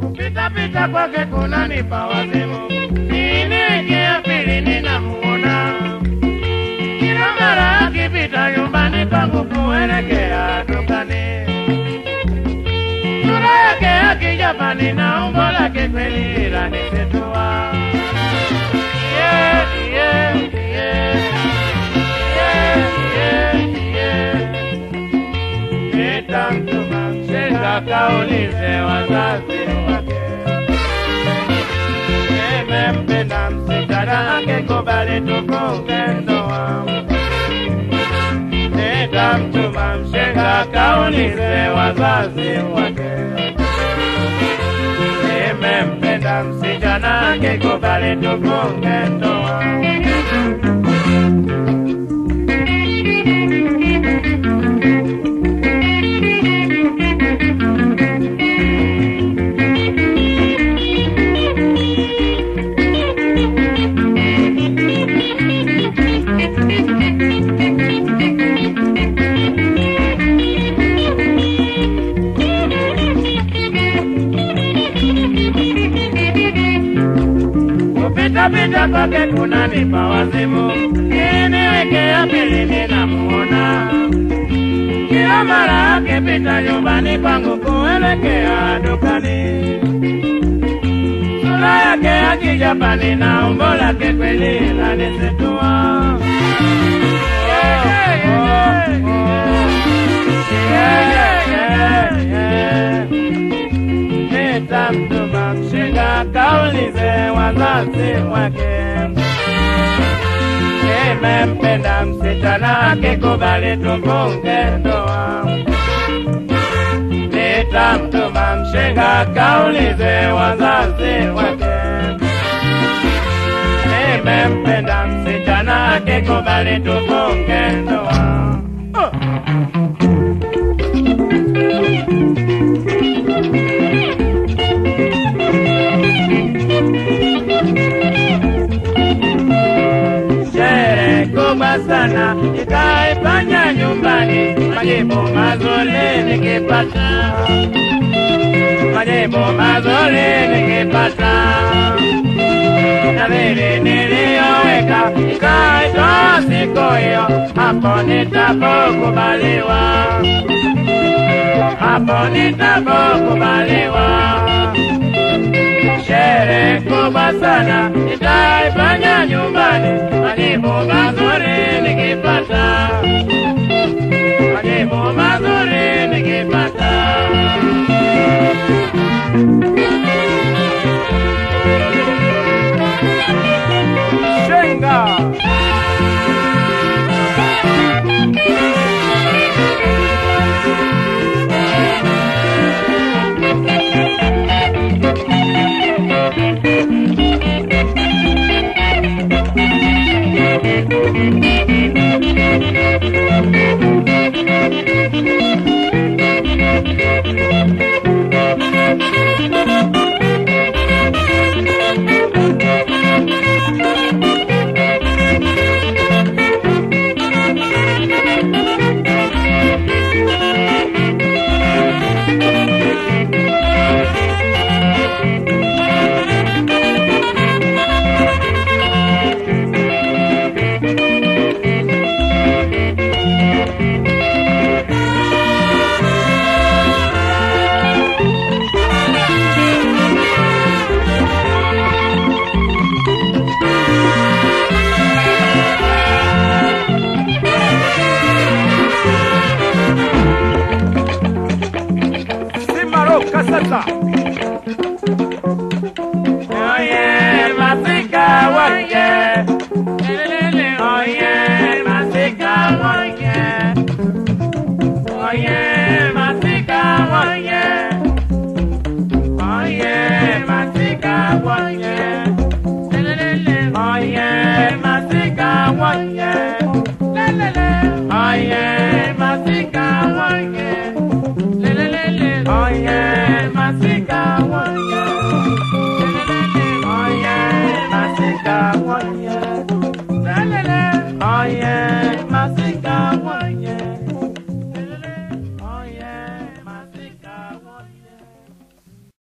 Kupita pita kwake kunanipa wazimu, niingia pili ninamuona kila mara akipita nyumbani kwangu kuelekea dukani. Sura yake ya kijapani na umbo lake kweli. Mshenga kaulize wazazi wake. Nimempenda msichana angekubali tufunge ndoa. Nitamtuma mshenga akaulize wazazi wake. Nimempenda msichana angekubali tufunge ndoa. Kupita pita kwake kunanipa wazimu, niwekea pili ninamuona kila mara akipita nyumbani kwangu kuelekea dukani. Sura yake ya kijapani na umbo lake kweli lanisitua. Kaulize wazazi wake. Nimempenda msichana akikubali tufunge ndoa. Nitamtuma mshenga kaulize wazazi wake. Nimempenda msichana akikubali tufunge ndoa. Kubwa sana. Nitaifanya nyumbani, majimbo mazuri nikipata, majimbo mazuri nikipata, na vile niliyoweka ikaitoa siku hiyo, hapo nitapokubaliwa, hapo nitapokubaliwa sherehe kubwa sana itaifanya nyumbani, majibu mazuri nikipata, majibu mazuri nikipata. Shenga Música Alô, caçadá!